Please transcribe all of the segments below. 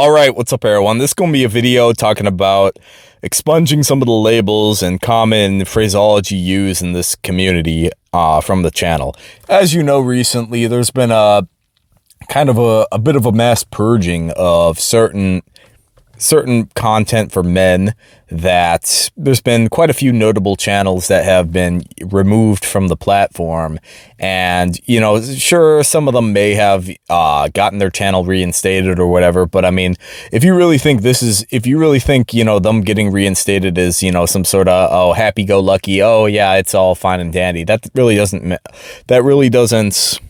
All right, what's up everyone? This is going to be a video talking about expunging some of the labels and common phraseology used in this community uh, from the channel. As you know, recently there's been a kind of a, a bit of a mass purging of certain certain content for men that there's been quite a few notable channels that have been removed from the platform. And, you know, sure, some of them may have uh, gotten their channel reinstated or whatever. But I mean, if you really think this is, if you really think, you know, them getting reinstated is, you know, some sort of, oh, happy go lucky, oh, yeah, it's all fine and dandy, that really doesn't, that really doesn't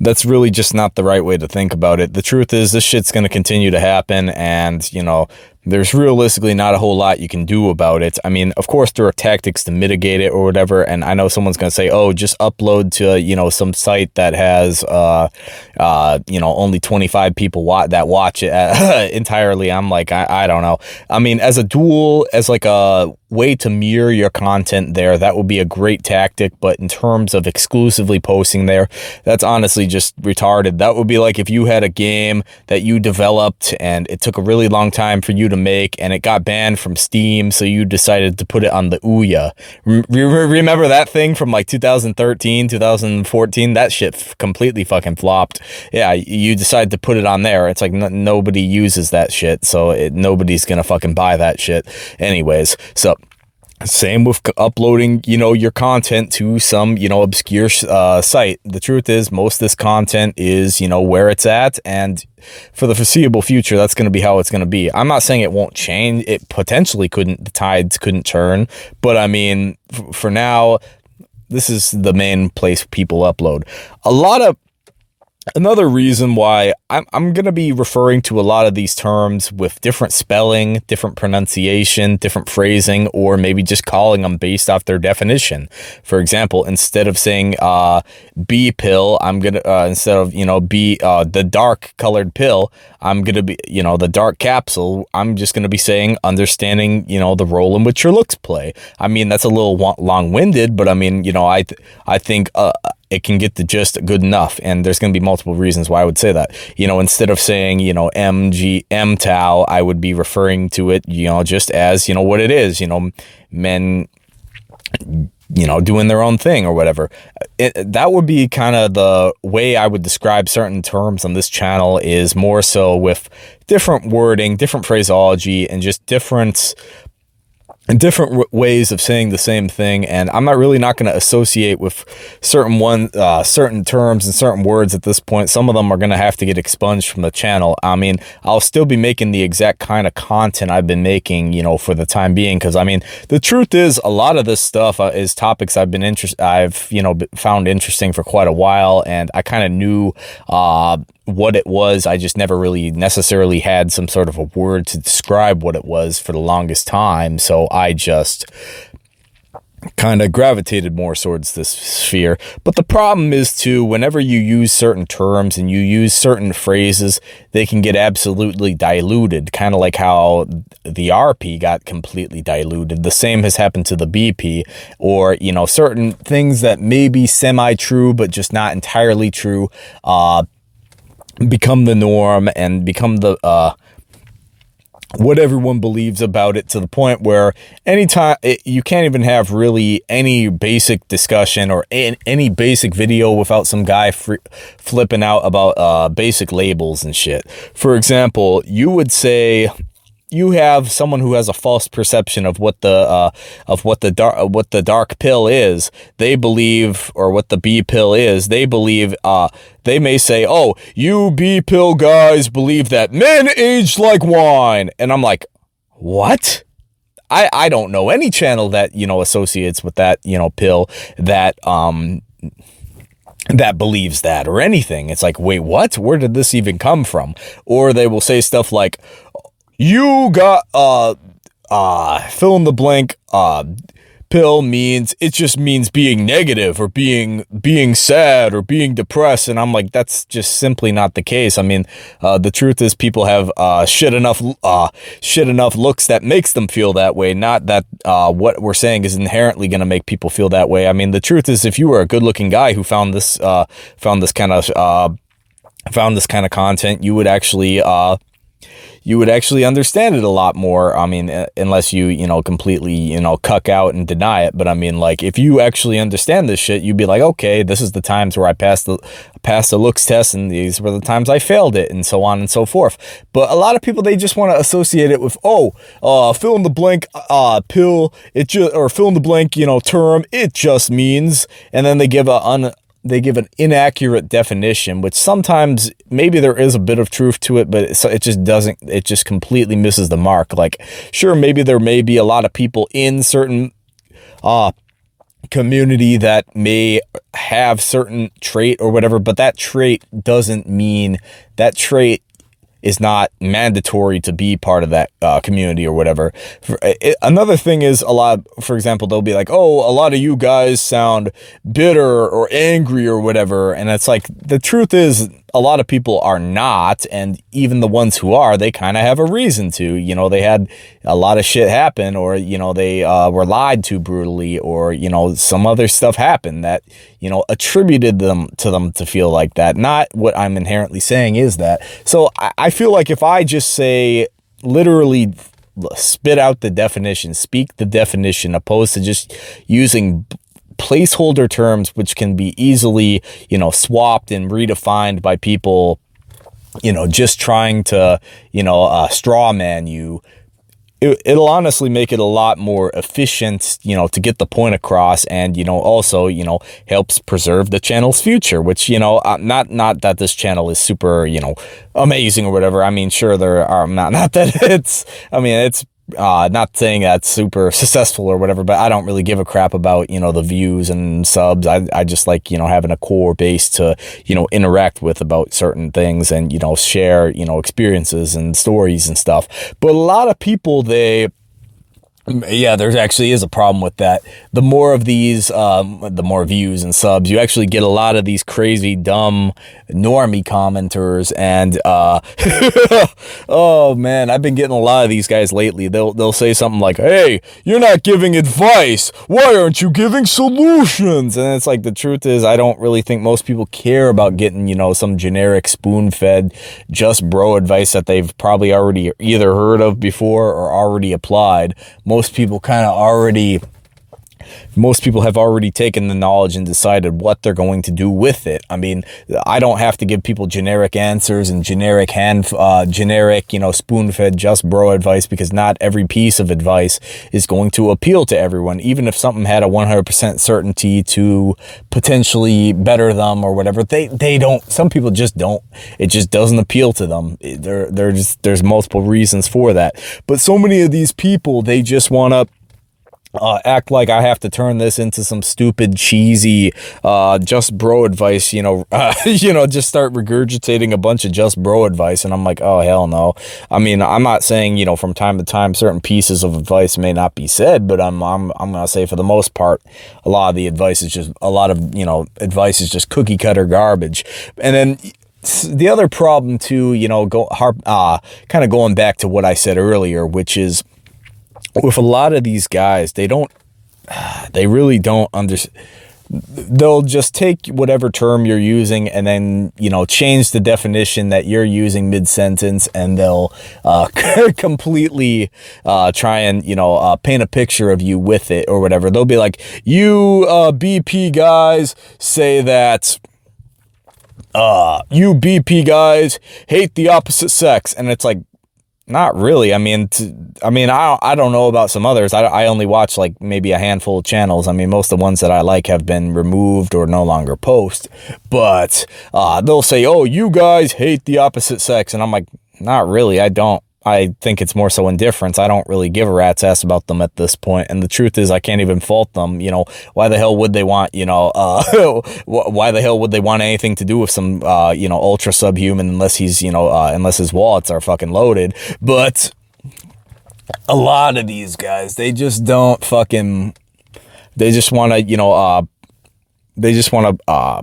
that's really just not the right way to think about it. The truth is this shit's going to continue to happen and, you know, there's realistically not a whole lot you can do about it. I mean, of course, there are tactics to mitigate it or whatever. And I know someone's going to say, oh, just upload to, you know, some site that has, uh, uh, you know, only 25 people wa that watch it entirely. I'm like, I, I don't know. I mean, as a dual, as like a way to mirror your content there, that would be a great tactic. But in terms of exclusively posting there, that's honestly just retarded. That would be like if you had a game that you developed and it took a really long time for you to make and it got banned from Steam, so you decided to put it on the Ouya. remember that thing from like 2013, 2014? That shit completely fucking flopped. Yeah, you decided to put it on there. It's like nobody uses that shit, so it, nobody's gonna fucking buy that shit anyways. So same with uploading, you know, your content to some, you know, obscure uh, site. The truth is most of this content is, you know, where it's at. And for the foreseeable future, that's going to be how it's going to be. I'm not saying it won't change. It potentially couldn't, the tides couldn't turn. But I mean, for now, this is the main place people upload. A lot of Another reason why I'm, I'm going to be referring to a lot of these terms with different spelling, different pronunciation, different phrasing, or maybe just calling them based off their definition. For example, instead of saying uh, B pill, I'm going to, uh, instead of, you know, B, uh, the dark colored pill, I'm going to be, you know, the dark capsule, I'm just going to be saying understanding, you know, the role in which your looks play. I mean, that's a little long winded, but I mean, you know, I, th I think, uh, it can get the gist good enough. And there's going to be multiple reasons why I would say that. You know, instead of saying, you know, MG, MGTOW, I would be referring to it, you know, just as, you know, what it is, you know, men, you know, doing their own thing or whatever. It, that would be kind of the way I would describe certain terms on this channel is more so with different wording, different phraseology, and just different different ways of saying the same thing and I'm not really not going to associate with certain one uh, certain terms and certain words at this point. Some of them are going to have to get expunged from the channel. I mean I'll still be making the exact kind of content I've been making you know for the time being because I mean the truth is a lot of this stuff uh, is topics I've been interested I've you know found interesting for quite a while and I kind of knew uh, what it was. I just never really necessarily had some sort of a word to describe what it was for the longest time. So I just kind of gravitated more towards this sphere. But the problem is too, whenever you use certain terms and you use certain phrases, they can get absolutely diluted, kind of like how the RP got completely diluted. The same has happened to the BP or, you know, certain things that may be semi-true, but just not entirely true. Uh, become the norm and become the uh, what everyone believes about it to the point where anytime it, you can't even have really any basic discussion or in, any basic video without some guy flipping out about uh, basic labels and shit. For example, you would say you have someone who has a false perception of what the uh, of what the dark what the dark pill is. They believe, or what the B pill is. They believe. Uh, they may say, "Oh, you B pill guys believe that men age like wine," and I'm like, "What?" I I don't know any channel that you know associates with that you know pill that um that believes that or anything. It's like, wait, what? Where did this even come from? Or they will say stuff like, you got uh uh fill in the blank uh pill means it just means being negative or being being sad or being depressed. And I'm like that's just simply not the case. I mean uh, the truth is people have uh, shit enough uh, shit enough looks that makes them feel that way. Not that uh, what we're saying is inherently going to make people feel that way. I mean the truth is if you were a good looking guy who found this uh, found this kind of uh, found this kind of content you would actually you would actually understand it a lot more. I mean, uh, unless you, you know, completely, you know, cuck out and deny it. But I mean, like, if you actually understand this shit, you'd be like, okay, this is the times where I passed the, passed the looks test and these were the times I failed it and so on and so forth. But a lot of people, they just want to associate it with, oh, uh, fill in the blank, uh, pill, it just, or fill in the blank, you know, term, it just means, and then they give a un, they give an inaccurate definition, which sometimes maybe there is a bit of truth to it, but it, it just doesn't, it just completely misses the mark. Like, sure, maybe there may be a lot of people in certain uh, community that may have certain trait or whatever, but that trait doesn't mean that trait is not mandatory to be part of that uh, community or whatever. It, another thing is a lot, for example, they'll be like, oh, a lot of you guys sound bitter or angry or whatever. And it's like, the truth is a lot of people are not. And even the ones who are, they kind of have a reason to, you know, they had a lot of shit happen or, you know, they uh, were lied to brutally or, you know, some other stuff happened that, you know, attributed them to them to feel like that. Not what I'm inherently saying is that. So I, I feel like if I just say literally spit out the definition, speak the definition, opposed to just using placeholder terms which can be easily, you know, swapped and redefined by people, you know, just trying to, you know, uh, straw man you. It, it'll honestly make it a lot more efficient, you know, to get the point across and, you know, also, you know, helps preserve the channel's future, which, you know, uh, not, not that this channel is super, you know, amazing or whatever. I mean, sure, there are not, not that it's, I mean, it's uh, not saying that's super successful or whatever, but I don't really give a crap about, you know, the views and subs. I, I just like, you know, having a core base to, you know, interact with about certain things and, you know, share, you know, experiences and stories and stuff. But a lot of people, they, yeah, there actually is a problem with that. The more of these, um, the more views and subs, you actually get a lot of these crazy, dumb, normie commenters. And, uh, oh man, I've been getting a lot of these guys lately. They'll, they'll say something like, Hey, you're not giving advice. Why aren't you giving solutions? And it's like, the truth is, I don't really think most people care about getting, you know, some generic spoon fed, just bro advice that they've probably already either heard of before or already applied. Most most people kind of already most people have already taken the knowledge and decided what they're going to do with it. I mean, I don't have to give people generic answers and generic hand, uh, generic, you know, spoon-fed just bro advice because not every piece of advice is going to appeal to everyone. Even if something had a 100% certainty to potentially better them or whatever, they, they don't, some people just don't, it just doesn't appeal to them. There, there's, there's multiple reasons for that. But so many of these people, they just want to uh, act like I have to turn this into some stupid, cheesy, uh, just bro advice, you know, uh, you know, just start regurgitating a bunch of just bro advice. And I'm like, oh, hell no. I mean, I'm not saying, you know, from time to time, certain pieces of advice may not be said, but I'm, I'm, I'm going to say for the most part, a lot of the advice is just, a lot of, you know, advice is just cookie cutter garbage. And then, the other problem too, you know, go harp, uh, kind of going back to what I said earlier, which is, with a lot of these guys, they don't, they really don't understand. They'll just take whatever term you're using and then, you know, change the definition that you're using mid-sentence and they'll uh, completely uh, try and, you know, uh, paint a picture of you with it or whatever. They'll be like, you uh, BP guys say that uh, you BP guys hate the opposite sex. And it's like, not really. I mean, I mean, I I don't know about some others. I I only watch like maybe a handful of channels. I mean, most of the ones that I like have been removed or no longer post. But uh, they'll say, "Oh, you guys hate the opposite sex," and I'm like, "Not really. I don't. I think it's more so indifference. I don't really give a rat's ass about them at this point. And the truth is, I can't even fault them. You know, why the hell would they want, you know, uh, why the hell would they want anything to do with some, uh, you know, ultra subhuman unless he's, you know, uh, unless his wallets are fucking loaded. But a lot of these guys, they just don't fucking, they just want to, you know, uh, they just want to, uh,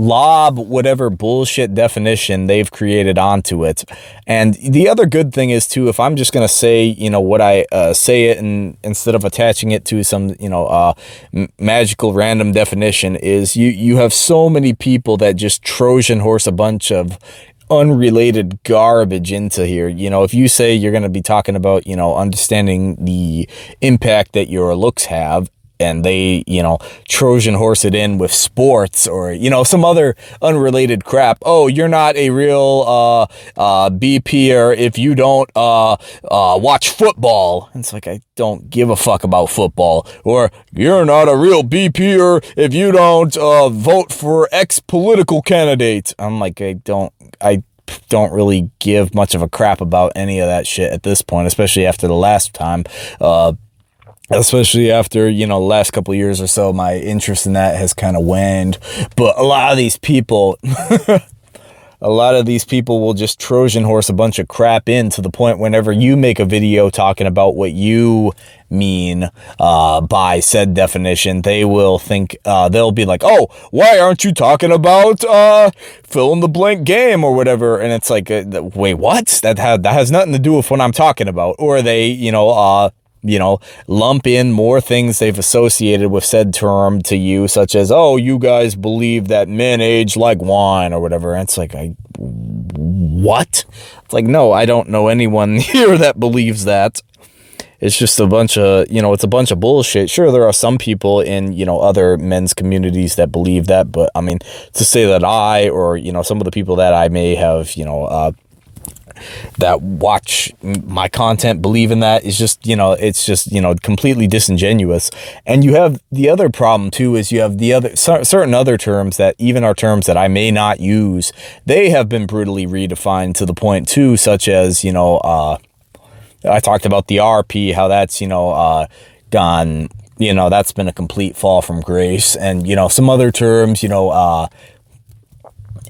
lob whatever bullshit definition they've created onto it. And the other good thing is too, if I'm just going to say, you know, what I uh, say it and instead of attaching it to some, you know, uh, magical random definition is you, you have so many people that just Trojan horse a bunch of unrelated garbage into here. You know, if you say you're going to be talking about, you know, understanding the impact that your looks have and they, you know, Trojan horse it in with sports or, you know, some other unrelated crap. Oh, you're not a real uh, uh, BPer if you don't uh, uh, watch football. it's like, I don't give a fuck about football. Or you're not a real BPer if you don't uh, vote for X political candidate. I'm like, I don't, I don't really give much of a crap about any of that shit at this point, especially after the last time. Uh, especially after you know last couple years or so my interest in that has kind of waned. But a lot of these people a lot of these people will just trojan horse a bunch of crap in to the point whenever you make a video talking about what you mean uh, by said definition they will think uh, they'll be like oh why aren't you talking about uh, fill in the blank game or whatever? And it's like uh, wait what? That, that has nothing to do with what i'm talking about. Or they you know uh, you know, lump in more things they've associated with said term to you, such as, oh, you guys believe that men age like wine or whatever. And it's like, I, what? It's like, no, I don't know anyone here that believes that. It's just a bunch of, you know, it's a bunch of bullshit. Sure, there are some people in, you know, other men's communities that believe that, but I mean, to say that I or, you know, some of the people that I may have, you know, uh, that watch my content believe in that is just, you know, it's just, you know, completely disingenuous. And you have the other problem too is you have the other certain other terms that even are terms that I may not use. They have been brutally redefined to the point too, such as, you know, uh, I talked about the RP, how that's, you know, uh, gone, you know, that's been a complete fall from grace. And, you know, some other terms, you know, uh,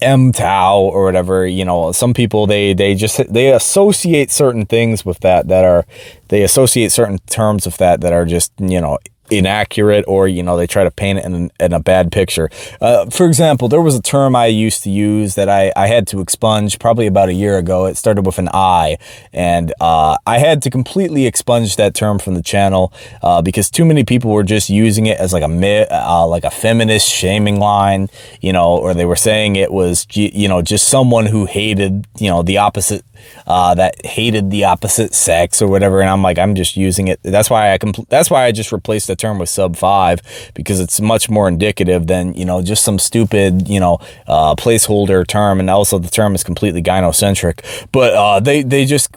MGTOW or whatever, you know, some people, they, they just, they associate certain things with that, that are, they associate certain terms with that, that are just, you know, inaccurate or, you know, they try to paint it in, in a bad picture. Uh, for example, there was a term I used to use that I, I had to expunge probably about a year ago. It started with an I, and uh, I had to completely expunge that term from the channel uh, because too many people were just using it as like a uh, like a feminist shaming line, you know, or they were saying it was, you know, just someone who hated, you know, the opposite uh, that hated the opposite sex or whatever. And I'm like, I'm just using it. That's why I that's why I just replaced the term with sub five because it's much more indicative than, you know, just some stupid, you know, uh, placeholder term. And also the term is completely gynocentric, but, uh, they, they just,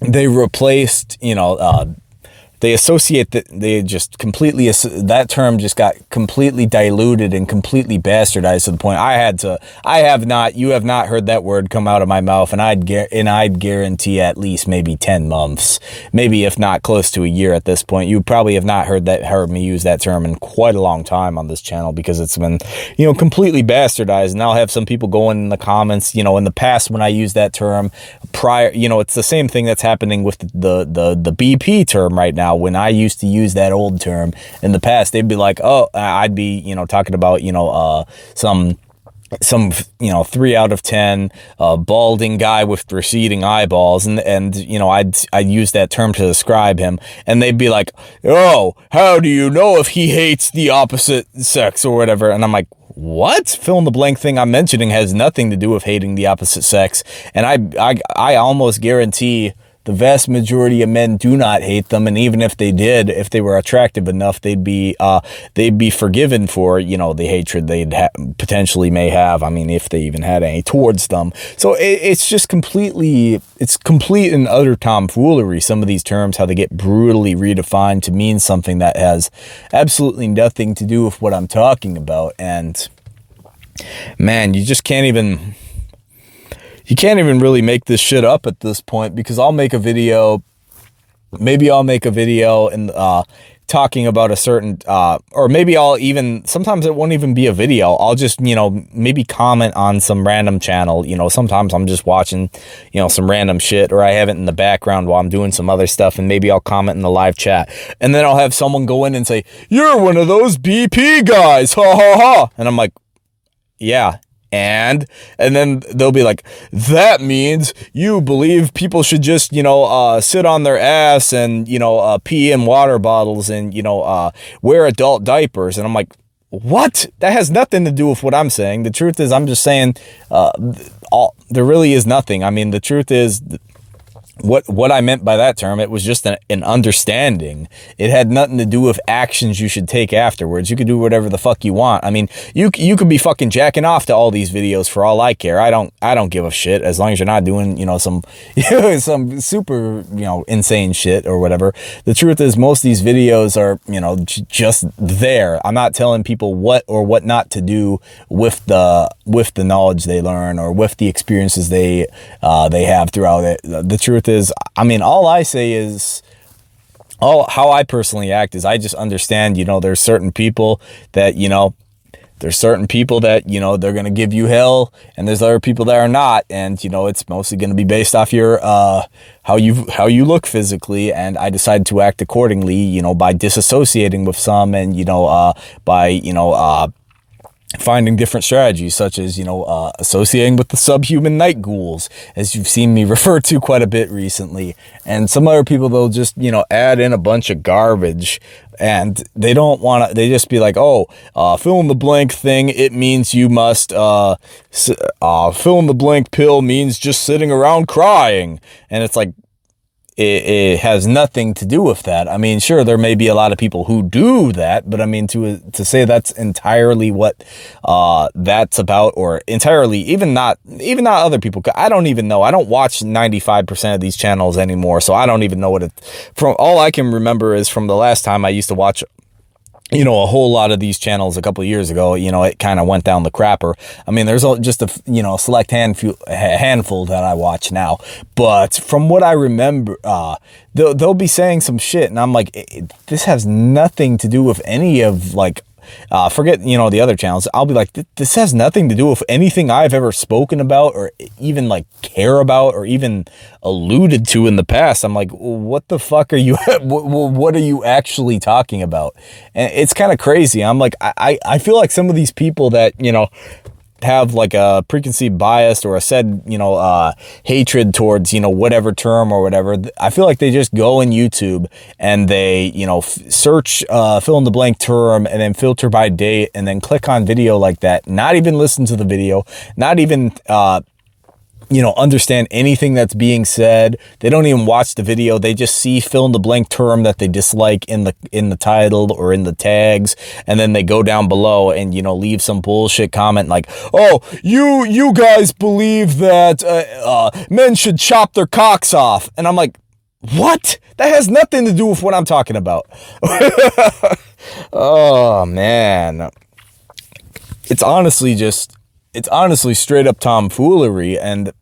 they replaced, you know, uh, they associate that they just completely that term just got completely diluted and completely bastardized to the point I had to I have not you have not heard that word come out of my mouth and I'd and I'd guarantee at least maybe 10 months maybe if not close to a year at this point. You probably have not heard that heard me use that term in quite a long time on this channel because it's been you know completely bastardized. And I'll have some people going in the comments you know in the past when I used that term prior you know it's the same thing that's happening with the the the BP term right now now, when I used to use that old term. In the past, they'd be like, oh, I'd be, you know, talking about, you know, uh, some some you know three out of ten uh, balding guy with receding eyeballs. And and you know I'd I'd use that term to describe him. And they'd be like oh how do you know if he hates the opposite sex or whatever? And I'm like what? Fill in the blank thing I'm mentioning has nothing to do with hating the opposite sex. And I I I almost guarantee the vast majority of men do not hate them and even if they did if they were attractive enough they'd be uh, they'd be forgiven for you know the hatred they'd potentially may have i mean if they even had any towards them. So it, it's just completely it's complete and utter tomfoolery some of these terms how they get brutally redefined to mean something that has absolutely nothing to do with what i'm talking about. And man you just can't even you can't even really make this shit up at this point because I'll make a video, maybe I'll make a video and uh, talking about a certain, uh, or maybe I'll even, sometimes it won't even be a video. I'll just, you know, maybe comment on some random channel. You know, sometimes I'm just watching, you know, some random shit or I have it in the background while I'm doing some other stuff and maybe I'll comment in the live chat. And then I'll have someone go in and say, you're one of those BP guys. Ha ha ha. And I'm like, yeah, and and then they'll be like that means you believe people should just you know uh, sit on their ass and you know uh, pee in water bottles and you know uh, wear adult diapers and i'm like what? That has nothing to do with what I'm saying. The truth is, I'm just saying, uh, all, there really is nothing. I mean, the truth is, what what I meant by that term, it was just an, an, understanding. It had nothing to do with actions you should take afterwards. You could do whatever the fuck you want. I mean, you you could be fucking jacking off to all these videos for all I care. I don't I don't give a shit as long as you're not doing you know some some super you know insane shit or whatever. The truth is, most of these videos are you know just there. I'm not telling people what or what not to do with the with the knowledge they learn or with the experiences they uh, they have throughout it. The truth is, I mean, all I say is, all how I personally act is I just understand, you know, there's certain people that, you know, there's certain people that, you know, they're going to give you hell and there's other people that are not. And, you know, it's mostly going to be based off your, uh, how you, how you look physically. And I decided to act accordingly, you know, by disassociating with some and, you know, uh, by, you know, uh, finding different strategies such as you know uh, associating with the subhuman night ghouls as you've seen me refer to quite a bit recently. And some other people they'll just you know add in a bunch of garbage and they don't want to they just be like oh uh, fill in the blank thing. It means you must uh, uh, fill in the blank pill means just sitting around crying. And it's like it, it, has nothing to do with that. I mean, sure, there may be a lot of people who do that, but I mean, to to say that's entirely what uh, that's about, or entirely, even not, even not other people. I don't even know. I don't watch 95% of these channels anymore, so I don't even know what it, from all I can remember is from the last time I used to watch you know, a whole lot of these channels a couple years ago, you know, it kind of went down the crapper. I mean, there's just a, you know, select handful, handful that I watch now. But from what I remember, uh, they'll, they'll be saying some shit. And I'm like, this has nothing to do with any of like uh, forget, you know, the other channels. I'll be like, this has nothing to do with anything I've ever spoken about or even like care about or even alluded to in the past. I'm like, what the fuck are you, what are you actually talking about? And it's kind of crazy. I'm like, I, I feel like some of these people that, you know, have like a preconceived bias or a said, you know, uh, hatred towards, you know, whatever term or whatever, I feel like they just go in YouTube and they, you know, search, uh, fill in the blank term and then filter by date and then click on video like that. Not even listen to the video, not even, uh, you know, understand anything that's being said. They don't even watch the video. They just see fill in the blank term that they dislike in the in the title or in the tags, and then they go down below and you know leave some bullshit comment like, "Oh, you you guys believe that uh, uh, men should chop their cocks off," and I'm like, "What? That has nothing to do with what I'm talking about." oh man, it's honestly just it's honestly straight up tomfoolery and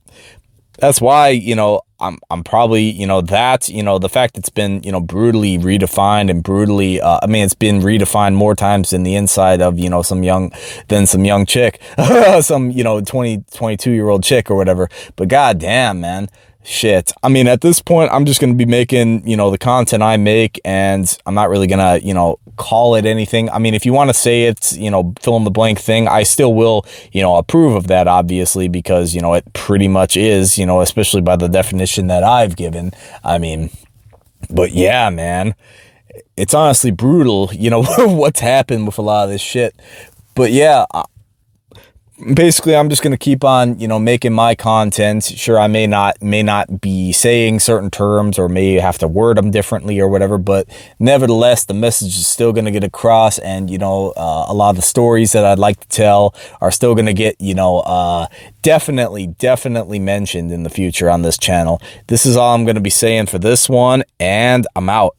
that's why, you know, I'm, I'm probably, you know, that, you know, the fact it's been, you know, brutally redefined and brutally, uh, I mean, it's been redefined more times in the inside of, you know, some young, than some young chick, some, you know, 20, 22 year old chick or whatever. But goddamn, man, shit. I mean, at this point, I'm just going to be making, you know, the content I make and I'm not really going to, you know, call it anything. I mean, if you want to say it's, you know, fill in the blank thing, I still will, you know, approve of that, obviously, because, you know, it pretty much is, you know, especially by the definition that I've given. I mean, but yeah, man, it's honestly brutal, you know, what's happened with a lot of this shit. But yeah, basically I'm just going to keep on, you know, making my content. Sure, I may not may not be saying certain terms or may have to word them differently or whatever, but nevertheless, the message is still going to get across and, you know, uh, a lot of the stories that I'd like to tell are still going to get, you know, uh, definitely, definitely mentioned in the future on this channel. This is all I'm going to be saying for this one and I'm out.